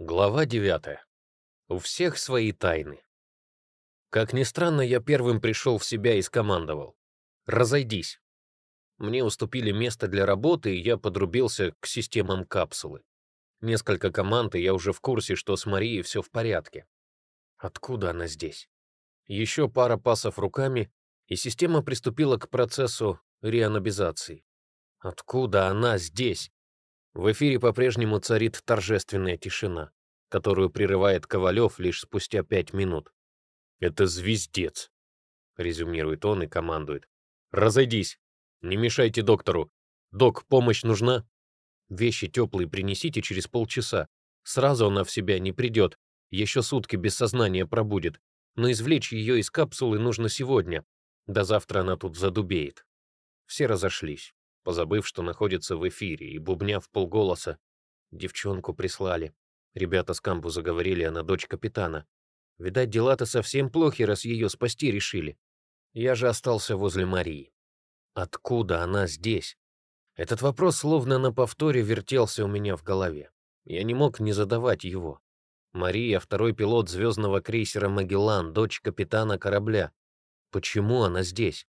Глава 9. У всех свои тайны. Как ни странно, я первым пришел в себя и скомандовал. «Разойдись». Мне уступили место для работы, и я подрубился к системам капсулы. Несколько команд, и я уже в курсе, что с Марией все в порядке. Откуда она здесь? Еще пара пасов руками, и система приступила к процессу реанабизации. Откуда она здесь? В эфире по-прежнему царит торжественная тишина, которую прерывает Ковалев лишь спустя пять минут. «Это звездец», — резюмирует он и командует. «Разойдись! Не мешайте доктору! Док, помощь нужна? Вещи теплые принесите через полчаса. Сразу она в себя не придет, еще сутки без сознания пробудет, но извлечь ее из капсулы нужно сегодня. До завтра она тут задубеет». Все разошлись позабыв, что находится в эфире, и бубня в полголоса. Девчонку прислали. Ребята с кампуса говорили, она дочь капитана. Видать, дела-то совсем плохи, раз ее спасти решили. Я же остался возле Марии. Откуда она здесь? Этот вопрос словно на повторе вертелся у меня в голове. Я не мог не задавать его. Мария — второй пилот звездного крейсера «Магеллан», дочь капитана корабля. Почему она здесь?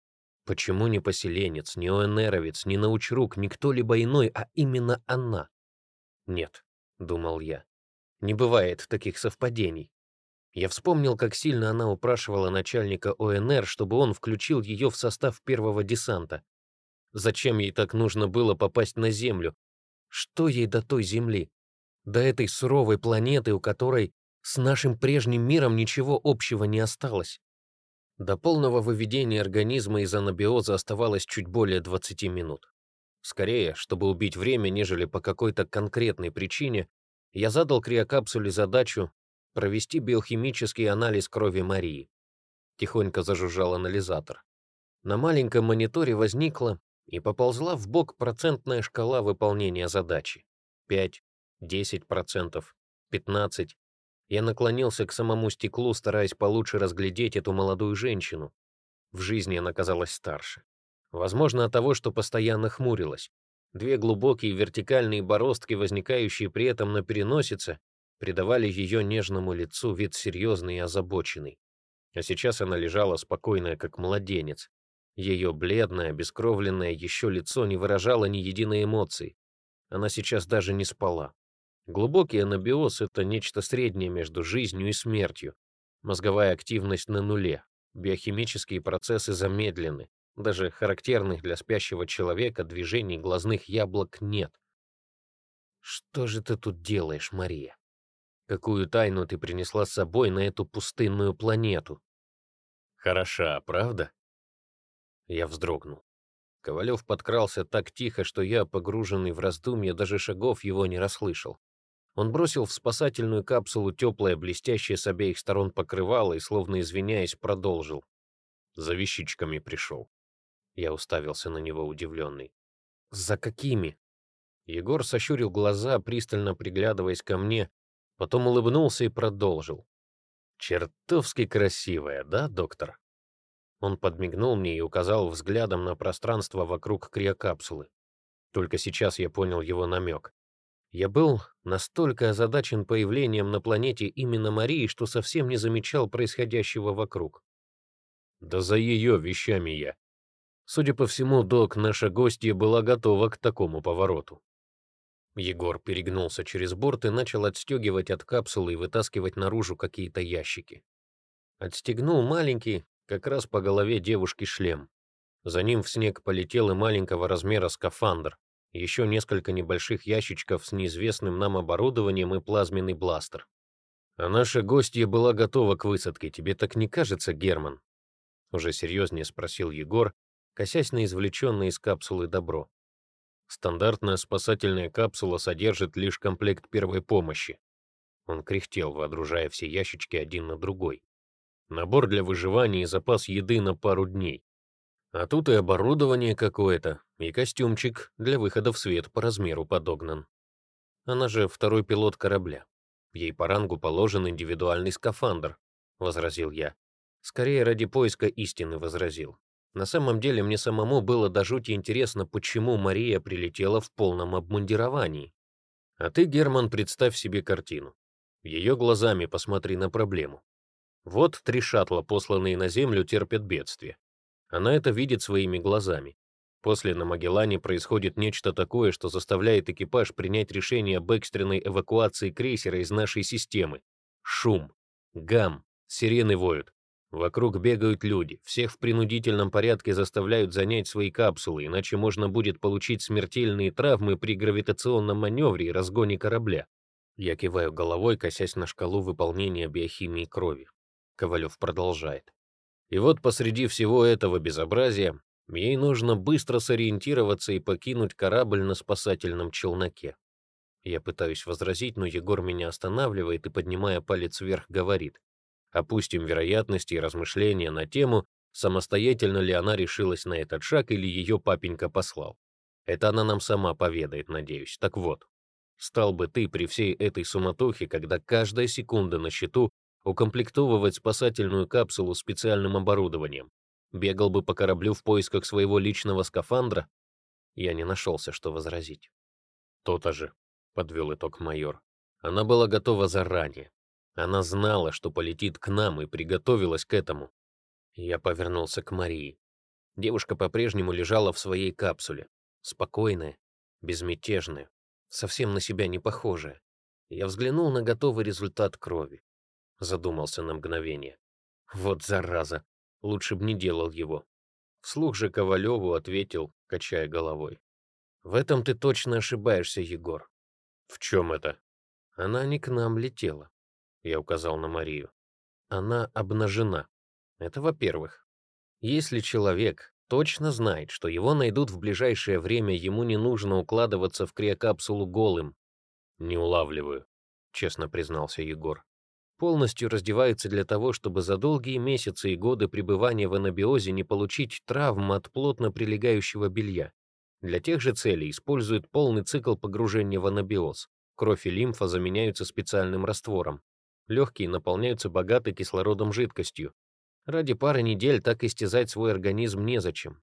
Почему не поселенец, не ОНРовец, не научрук, не кто-либо иной, а именно она? Нет, думал я, не бывает таких совпадений. Я вспомнил, как сильно она упрашивала начальника ОНР, чтобы он включил ее в состав первого десанта. Зачем ей так нужно было попасть на Землю? Что ей до той Земли? До этой суровой планеты, у которой с нашим прежним миром ничего общего не осталось? До полного выведения организма из анабиоза оставалось чуть более 20 минут. Скорее, чтобы убить время, нежели по какой-то конкретной причине, я задал криокапсуле задачу провести биохимический анализ крови Марии. Тихонько зажужжал анализатор. На маленьком мониторе возникла и поползла в бок процентная шкала выполнения задачи. 5, 10%, 15, я наклонился к самому стеклу, стараясь получше разглядеть эту молодую женщину. В жизни она казалась старше. Возможно, от того, что постоянно хмурилась. Две глубокие вертикальные бороздки, возникающие при этом на переносице, придавали ее нежному лицу вид серьезный и озабоченный. А сейчас она лежала спокойная, как младенец. Ее бледное, обескровленное еще лицо не выражало ни единой эмоции. Она сейчас даже не спала. Глубокий анабиоз — это нечто среднее между жизнью и смертью. Мозговая активность на нуле, биохимические процессы замедлены, даже характерных для спящего человека движений глазных яблок нет. Что же ты тут делаешь, Мария? Какую тайну ты принесла с собой на эту пустынную планету? Хороша, правда? Я вздрогнул. Ковалев подкрался так тихо, что я, погруженный в раздумья, даже шагов его не расслышал. Он бросил в спасательную капсулу теплое, блестящее с обеих сторон покрывало и, словно извиняясь, продолжил. За вещичками пришел. Я уставился на него удивленный. «За какими?» Егор сощурил глаза, пристально приглядываясь ко мне, потом улыбнулся и продолжил. «Чертовски красивая, да, доктор?» Он подмигнул мне и указал взглядом на пространство вокруг криокапсулы. Только сейчас я понял его намек. Я был настолько озадачен появлением на планете именно Марии, что совсем не замечал происходящего вокруг. Да за ее вещами я. Судя по всему, док, наша гостья была готова к такому повороту. Егор перегнулся через борт и начал отстегивать от капсулы и вытаскивать наружу какие-то ящики. Отстегнул маленький, как раз по голове девушки шлем. За ним в снег полетел и маленького размера скафандр, еще несколько небольших ящичков с неизвестным нам оборудованием и плазменный бластер. А наша гостья была готова к высадке, тебе так не кажется, Герман? Уже серьезнее спросил Егор, косясь на извлеченное из капсулы добро. Стандартная спасательная капсула содержит лишь комплект первой помощи. Он кряхтел, водружая все ящички один на другой. Набор для выживания и запас еды на пару дней. А тут и оборудование какое-то, и костюмчик для выхода в свет по размеру подогнан. Она же второй пилот корабля. Ей по рангу положен индивидуальный скафандр, — возразил я. Скорее ради поиска истины возразил. На самом деле мне самому было до жути интересно, почему Мария прилетела в полном обмундировании. А ты, Герман, представь себе картину. Ее глазами посмотри на проблему. Вот три шаттла, посланные на Землю, терпят бедствие. Она это видит своими глазами. После на Магеллане происходит нечто такое, что заставляет экипаж принять решение об экстренной эвакуации крейсера из нашей системы. Шум, гам, сирены воют. Вокруг бегают люди, всех в принудительном порядке заставляют занять свои капсулы, иначе можно будет получить смертельные травмы при гравитационном маневре и разгоне корабля. Я киваю головой, косясь на шкалу выполнения биохимии крови. Ковалев продолжает. И вот посреди всего этого безобразия ей нужно быстро сориентироваться и покинуть корабль на спасательном челноке. Я пытаюсь возразить, но Егор меня останавливает и, поднимая палец вверх, говорит. Опустим вероятности и размышления на тему, самостоятельно ли она решилась на этот шаг или ее папенька послал. Это она нам сама поведает, надеюсь. Так вот, стал бы ты при всей этой суматохе, когда каждая секунда на счету, укомплектовывать спасательную капсулу специальным оборудованием? Бегал бы по кораблю в поисках своего личного скафандра? Я не нашелся, что возразить. То-то же, подвел итог майор. Она была готова заранее. Она знала, что полетит к нам, и приготовилась к этому. Я повернулся к Марии. Девушка по-прежнему лежала в своей капсуле, спокойная, безмятежная, совсем на себя не похожая. Я взглянул на готовый результат крови. Задумался на мгновение. Вот зараза, лучше б не делал его. Вслух же Ковалеву ответил, качая головой. В этом ты точно ошибаешься, Егор. В чем это? Она не к нам летела. Я указал на Марию. Она обнажена. Это во-первых. Если человек точно знает, что его найдут в ближайшее время, ему не нужно укладываться в криокапсулу голым. Не улавливаю, честно признался Егор. Полностью раздевается для того, чтобы за долгие месяцы и годы пребывания в анабиозе не получить травм от плотно прилегающего белья. Для тех же целей используют полный цикл погружения в анабиоз. Кровь и лимфа заменяются специальным раствором. Легкие наполняются богатой кислородом жидкостью. Ради пары недель так истязать свой организм незачем.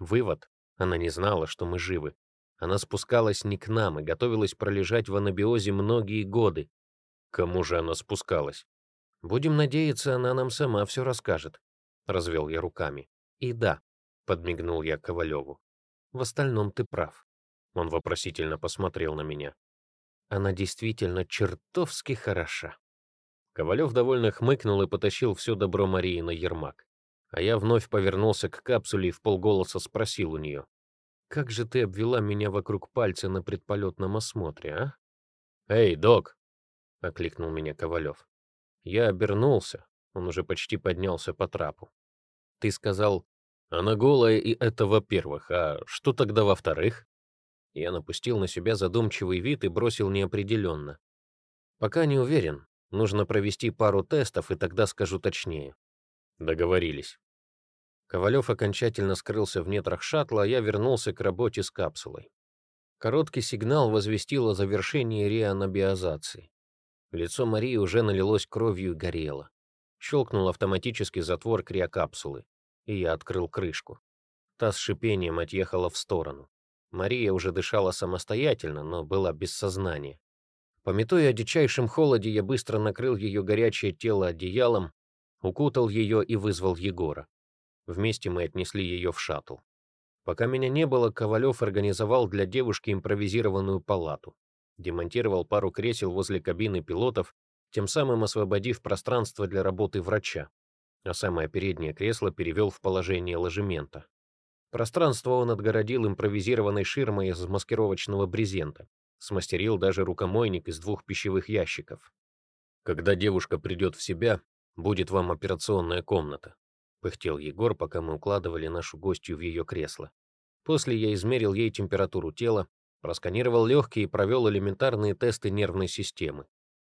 Вывод. Она не знала, что мы живы. Она спускалась не к нам и готовилась пролежать в анабиозе многие годы. Кому же она спускалась? Будем надеяться, она нам сама все расскажет. Развел я руками. И да, подмигнул я Ковалеву. В остальном ты прав. Он вопросительно посмотрел на меня. Она действительно чертовски хороша. Ковалев довольно хмыкнул и потащил все добро Марии на Ермак. А я вновь повернулся к капсуле и в полголоса спросил у нее. «Как же ты обвела меня вокруг пальца на предполетном осмотре, а?» «Эй, док!» — окликнул меня Ковалев. Я обернулся, он уже почти поднялся по трапу. «Ты сказал, она голая, и это во-первых, а что тогда во-вторых?» Я напустил на себя задумчивый вид и бросил неопределенно. «Пока не уверен, Нужно провести пару тестов, и тогда скажу точнее. Договорились. Ковалев окончательно скрылся в нетрах шаттла, а я вернулся к работе с капсулой. Короткий сигнал возвестил о завершении реанабиозации. Лицо Марии уже налилось кровью и горело. Щелкнул автоматический затвор криокапсулы, и я открыл крышку. Та с шипением отъехала в сторону. Мария уже дышала самостоятельно, но была без сознания. Пометуя о дичайшем холоде, я быстро накрыл ее горячее тело одеялом, укутал ее и вызвал Егора. Вместе мы отнесли ее в шаттл. Пока меня не было, Ковалев организовал для девушки импровизированную палату. Демонтировал пару кресел возле кабины пилотов, тем самым освободив пространство для работы врача. А самое переднее кресло перевел в положение ложемента. Пространство он отгородил импровизированной ширмой из маскировочного брезента. Смастерил даже рукомойник из двух пищевых ящиков. Когда девушка придет в себя, будет вам операционная комната, пыхтел Егор, пока мы укладывали нашу гостью в ее кресло. После я измерил ей температуру тела, просканировал легкие и провел элементарные тесты нервной системы.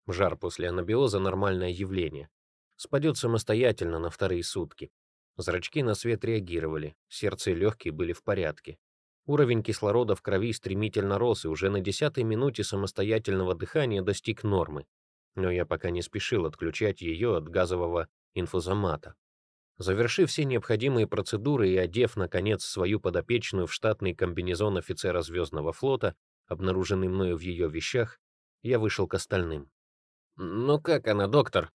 Жар после анабиоза — нормальное явление. Спадет самостоятельно на вторые сутки. Зрачки на свет реагировали, сердце и легкие были в порядке. Уровень кислорода в крови стремительно рос и уже на десятой минуте самостоятельного дыхания достиг нормы. Но я пока не спешил отключать ее от газового инфузомата. Завершив все необходимые процедуры и одев, наконец, свою подопечную в штатный комбинезон офицера Звездного флота, обнаруженный мною в ее вещах, я вышел к остальным. «Ну как она, доктор?»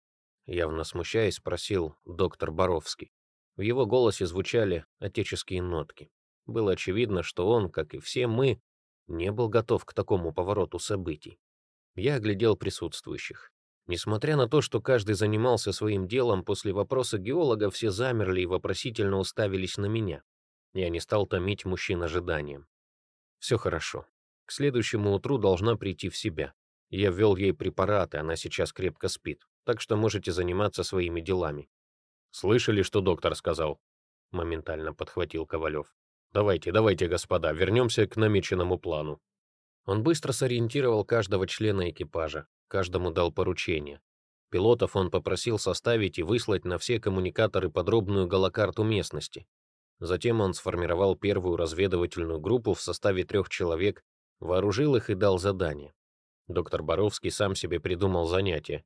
Явно смущаясь, спросил доктор Боровский. В его голосе звучали отеческие нотки. Было очевидно, что он, как и все мы, не был готов к такому повороту событий. Я оглядел присутствующих. Несмотря на то, что каждый занимался своим делом, после вопроса геолога все замерли и вопросительно уставились на меня. Я не стал томить мужчин ожиданием. Все хорошо. К следующему утру должна прийти в себя. Я ввел ей препараты, она сейчас крепко спит, так что можете заниматься своими делами. Слышали, что доктор сказал? Моментально подхватил Ковалев. Давайте, давайте, господа, вернемся к намеченному плану. Он быстро сориентировал каждого члена экипажа, каждому дал поручение. Пилотов он попросил составить и выслать на все коммуникаторы подробную голокарту местности. Затем он сформировал первую разведывательную группу в составе трех человек, вооружил их и дал задание. Доктор Боровский сам себе придумал занятие.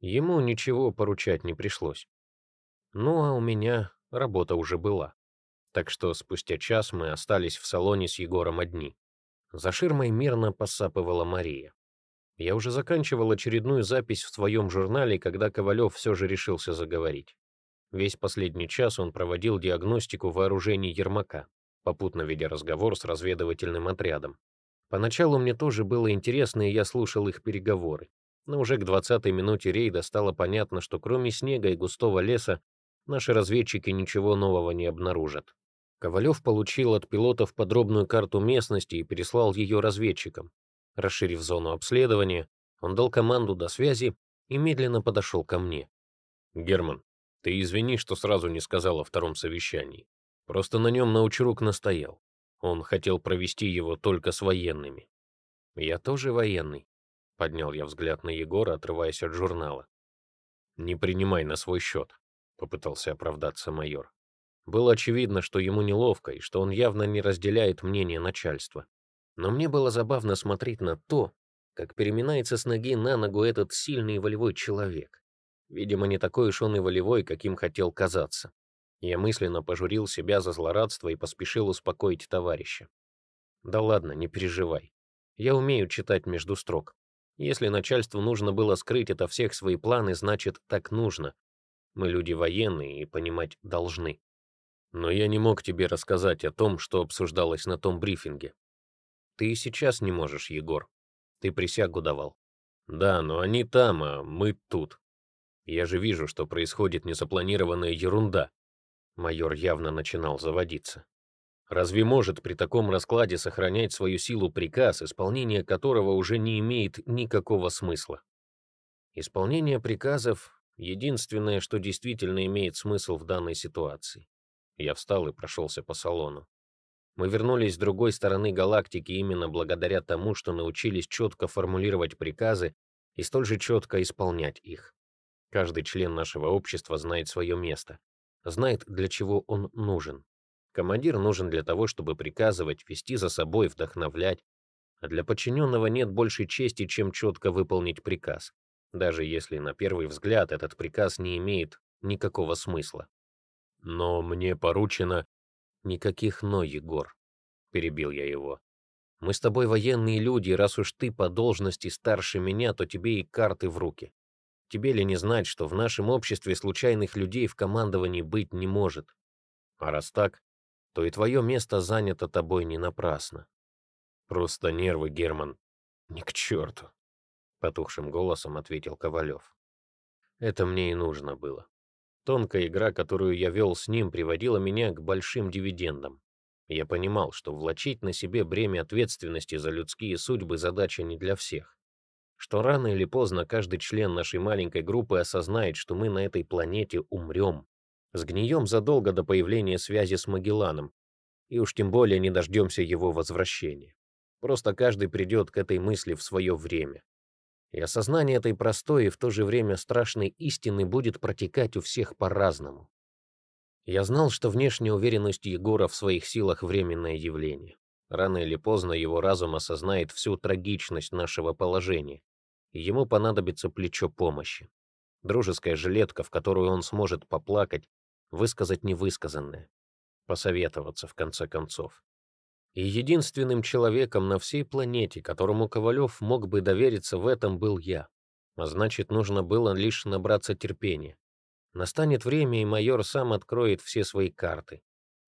Ему ничего поручать не пришлось. Ну а у меня работа уже была. Так что спустя час мы остались в салоне с Егором одни. За ширмой мирно посапывала Мария. Я уже заканчивал очередную запись в своем журнале, когда Ковалев все же решился заговорить. Весь последний час он проводил диагностику вооружений Ермака, попутно ведя разговор с разведывательным отрядом. Поначалу мне тоже было интересно, и я слушал их переговоры. Но уже к 20-й минуте рейда стало понятно, что кроме снега и густого леса наши разведчики ничего нового не обнаружат. Ковалев получил от пилотов подробную карту местности и переслал ее разведчикам. Расширив зону обследования, он дал команду до связи и медленно подошел ко мне. «Герман, ты извини, что сразу не сказал о втором совещании. Просто на нем научрук настоял. Он хотел провести его только с военными. Я тоже военный. Поднял я взгляд на Егора, отрываясь от журнала. Не принимай на свой счет, попытался оправдаться майор. Было очевидно, что ему неловко и что он явно не разделяет мнение начальства. Но мне было забавно смотреть на то, как переминается с ноги на ногу этот сильный и волевой человек. Видимо, не такой уж он и волевой, каким хотел казаться. Я мысленно пожурил себя за злорадство и поспешил успокоить товарища. Да ладно, не переживай. Я умею читать между строк. Если начальству нужно было скрыть это всех свои планы, значит, так нужно. Мы люди военные и понимать должны. Но я не мог тебе рассказать о том, что обсуждалось на том брифинге. Ты и сейчас не можешь, Егор. Ты присягу давал. Да, но они там, а мы тут. Я же вижу, что происходит незапланированная ерунда. Майор явно начинал заводиться. Разве может при таком раскладе сохранять свою силу приказ, исполнение которого уже не имеет никакого смысла? Исполнение приказов — единственное, что действительно имеет смысл в данной ситуации. Я встал и прошелся по салону. Мы вернулись с другой стороны галактики именно благодаря тому, что научились четко формулировать приказы и столь же четко исполнять их. Каждый член нашего общества знает свое место, знает, для чего он нужен. Командир нужен для того, чтобы приказывать, вести за собой, вдохновлять. А для подчиненного нет большей чести, чем четко выполнить приказ, даже если на первый взгляд этот приказ не имеет никакого смысла. Но мне поручено... Никаких «но», Егор. Перебил я его. Мы с тобой военные люди, раз уж ты по должности старше меня, то тебе и карты в руки. Тебе ли не знать, что в нашем обществе случайных людей в командовании быть не может? А раз так, то и твое место занято тобой не напрасно. Просто нервы, Герман. Ни к черту. Потухшим голосом ответил Ковалев. Это мне и нужно было. Тонкая игра, которую я вел с ним, приводила меня к большим дивидендам. Я понимал, что влачить на себе бремя ответственности за людские судьбы задача не для всех. Что рано или поздно каждый член нашей маленькой группы осознает, что мы на этой планете умрем. Сгнием задолго до появления связи с Магелланом, и уж тем более не дождемся его возвращения. Просто каждый придет к этой мысли в свое время. И осознание этой простой и в то же время страшной истины будет протекать у всех по-разному. Я знал, что внешняя уверенность Егора в своих силах — временное явление. Рано или поздно его разум осознает всю трагичность нашего положения, и ему понадобится плечо помощи. Дружеская жилетка, в которую он сможет поплакать, высказать невысказанное, посоветоваться в конце концов. И единственным человеком на всей планете, которому Ковалев мог бы довериться в этом, был я. А значит, нужно было лишь набраться терпения. Настанет время, и майор сам откроет все свои карты.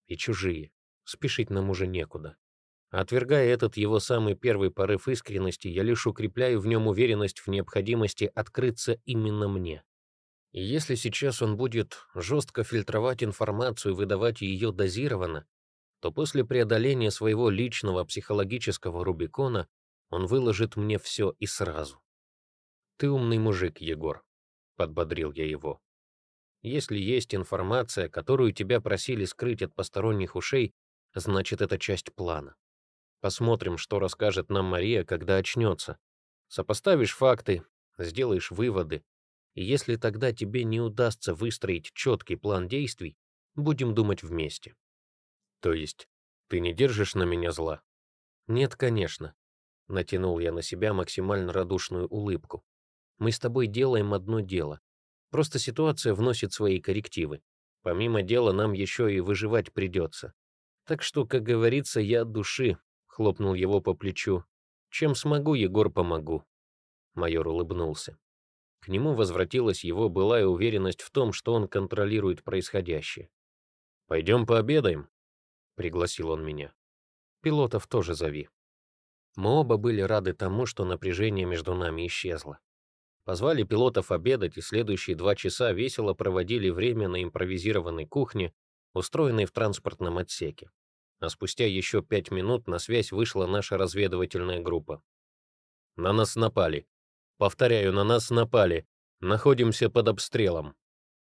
И чужие. Спешить нам уже некуда. Отвергая этот его самый первый порыв искренности, я лишь укрепляю в нем уверенность в необходимости открыться именно мне. И если сейчас он будет жестко фильтровать информацию и выдавать ее дозированно, то после преодоления своего личного психологического Рубикона он выложит мне все и сразу. «Ты умный мужик, Егор», — подбодрил я его. «Если есть информация, которую тебя просили скрыть от посторонних ушей, значит, это часть плана. Посмотрим, что расскажет нам Мария, когда очнется. Сопоставишь факты, сделаешь выводы. И если тогда тебе не удастся выстроить четкий план действий, будем думать вместе. То есть ты не держишь на меня зла? Нет, конечно. Натянул я на себя максимально радушную улыбку. Мы с тобой делаем одно дело. Просто ситуация вносит свои коррективы. Помимо дела нам еще и выживать придется. Так что, как говорится, я от души, хлопнул его по плечу. «Чем смогу, Егор, помогу». Майор улыбнулся. К нему возвратилась его былая уверенность в том, что он контролирует происходящее. «Пойдем пообедаем», — пригласил он меня. «Пилотов тоже зови». Мы оба были рады тому, что напряжение между нами исчезло. Позвали пилотов обедать, и следующие два часа весело проводили время на импровизированной кухне, устроенной в транспортном отсеке а спустя еще пять минут на связь вышла наша разведывательная группа. «На нас напали. Повторяю, на нас напали. Находимся под обстрелом.